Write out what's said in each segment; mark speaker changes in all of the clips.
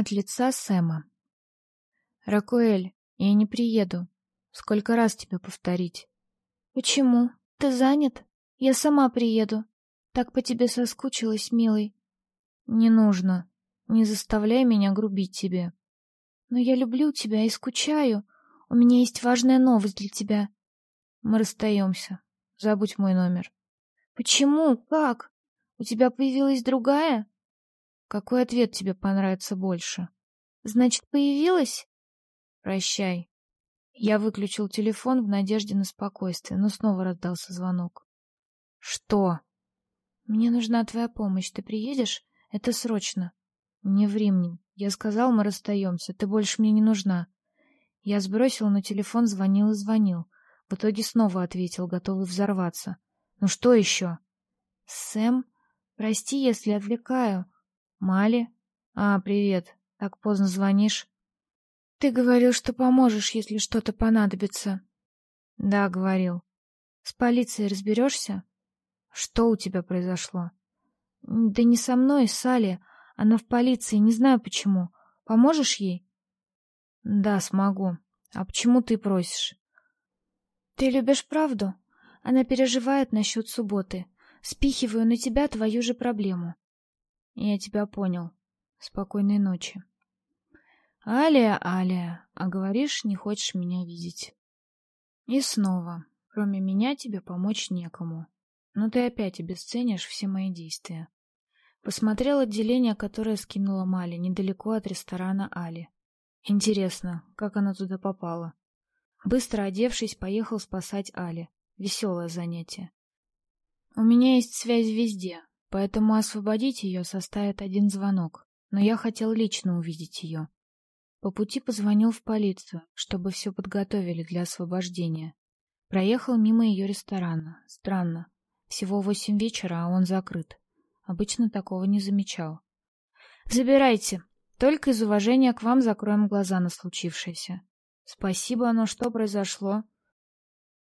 Speaker 1: От лица Сэма. Ракуэль, я не приеду. Сколько раз тебе повторить?
Speaker 2: Почему? Ты занят? Я сама приеду. Так по тебе соскучилась, милый.
Speaker 1: Не нужно. Не заставляй меня грубить тебе.
Speaker 2: Но я люблю тебя и скучаю. У меня есть важная новость для тебя.
Speaker 1: Мы расстаемся. Забудь мой номер.
Speaker 2: Почему? Как? У тебя появилась другая?
Speaker 1: Какой ответ тебе понравится больше?
Speaker 2: Значит, появилась?
Speaker 1: Прощай. Я выключил телефон в надежде на спокойствие, но снова раздался звонок. Что?
Speaker 2: Мне нужна твоя помощь. Ты приедешь? Это срочно.
Speaker 1: Не ври мне. Я сказал, мы расстаемся. Ты больше мне не нужна. Я сбросил, но телефон звонил и звонил. В итоге снова ответил, готовый взорваться. Ну что еще?
Speaker 2: Сэм, прости, если отвлекаю.
Speaker 1: Мали? А, привет. Так поздно звонишь?
Speaker 2: Ты говорил, что поможешь, если что-то понадобится.
Speaker 1: Да, говорил.
Speaker 2: С полицией разберешься?
Speaker 1: Что у тебя произошло?
Speaker 2: Да не со мной, с Али. Она в полиции, не знаю почему. Поможешь ей?
Speaker 1: Да, смогу. А почему ты просишь?
Speaker 2: Ты любишь правду? Она переживает насчет субботы. Спихиваю на тебя твою же проблему.
Speaker 1: Я тебя понял. Спокойной ночи. Алия, Алия, а говоришь, не хочешь меня видеть. И снова, кроме меня тебе помочь некому. Но ты опять обесценишь все мои действия. Посмотрел отделение, которое скинула Мали, недалеко от ресторана Али. Интересно, как она туда попала? Быстро одевшись, поехал спасать Али. Веселое занятие. У меня есть связь везде, поэтому освободить ее составит один звонок. Но я хотел лично увидеть ее. По пути позвонил в полицию, чтобы все подготовили для освобождения. Проехал мимо ее ресторана. Странно. Всего восемь вечера, а он закрыт. Обычно такого не замечал. «Забирайте. Только из уважения к вам закроем глаза на случившееся. Спасибо, но что произошло?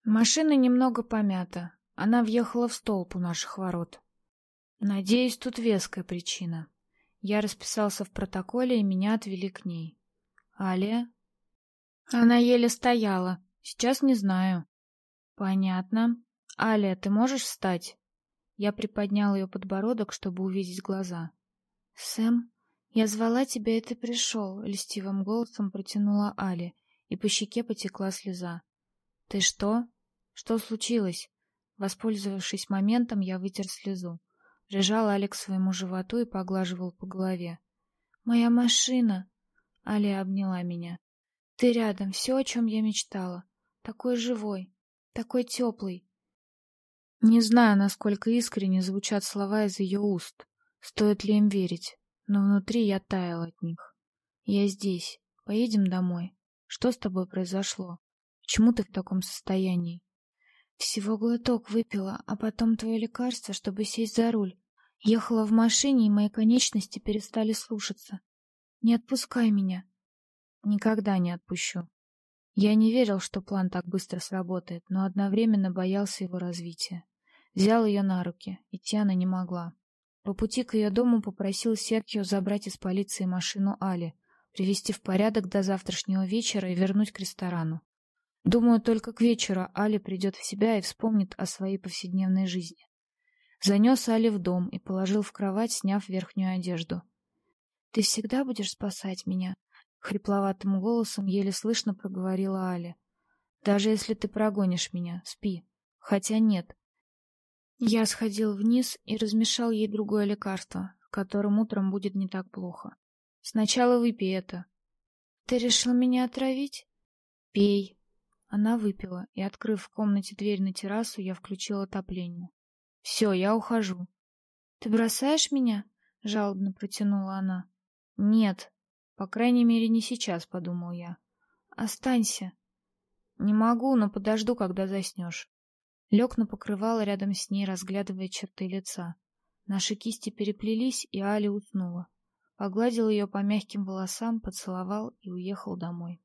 Speaker 1: Машина немного помята. Она въехала в столб у наших ворот. Надеюсь, тут веская причина. Я расписался в протоколе, и меня отвели к ней. Алия? Она еле стояла. Сейчас не знаю. Понятно. Алия, ты можешь встать? Я приподнял ее подбородок, чтобы увидеть глаза.
Speaker 2: Сэм, я звала тебя, и ты пришел, льстивым голосом протянула Али и по щеке потекла слеза.
Speaker 1: «Ты что? Что случилось?» Воспользовавшись моментом, я вытер слезу. Прижал Алекс своему животу и поглаживал по голове.
Speaker 2: «Моя машина!» Аля обняла меня. «Ты рядом, все, о чем я мечтала. Такой живой, такой теплый».
Speaker 1: Не знаю, насколько искренне звучат слова из ее уст, стоит ли им верить, но внутри я таял от них. «Я здесь. Поедем домой?» Что с тобой произошло? Почему ты в таком состоянии?
Speaker 2: Всего глоток выпила, а потом твое лекарство, чтобы сесть за руль. Ехала в машине, и мои конечности перестали слушаться. Не отпускай меня.
Speaker 1: Никогда не отпущу. Я не верил, что план так быстро сработает, но одновременно боялся его развития. Взял ее на руки, идти она не могла. По пути к ее дому попросил Серкио забрать из полиции машину Али, привести в порядок до завтрашнего вечера и вернуть к ресторану. Думаю, только к вечеру Али придет в себя и вспомнит о своей повседневной жизни. Занес Али в дом и положил в кровать, сняв верхнюю одежду.
Speaker 2: «Ты всегда будешь спасать меня?» — хрипловатым голосом еле слышно проговорила Али.
Speaker 1: «Даже если ты прогонишь меня, спи. Хотя нет». Я сходил вниз и размешал ей другое лекарство, которым утром будет не так плохо. Сначала выпей это.
Speaker 2: Ты решил меня отравить?
Speaker 1: Пей. Она выпила, и, открыв в комнате дверь на террасу, я включил отопление. Все, я ухожу.
Speaker 2: Ты бросаешь меня? Жалобно протянула она.
Speaker 1: Нет, по крайней мере, не сейчас, подумал я.
Speaker 2: Останься.
Speaker 1: Не могу, но подожду, когда заснешь. Лег на покрывало рядом с ней, разглядывая черты лица. Наши кисти переплелись, и Али уснула. Погладил ее по мягким волосам, поцеловал и уехал домой.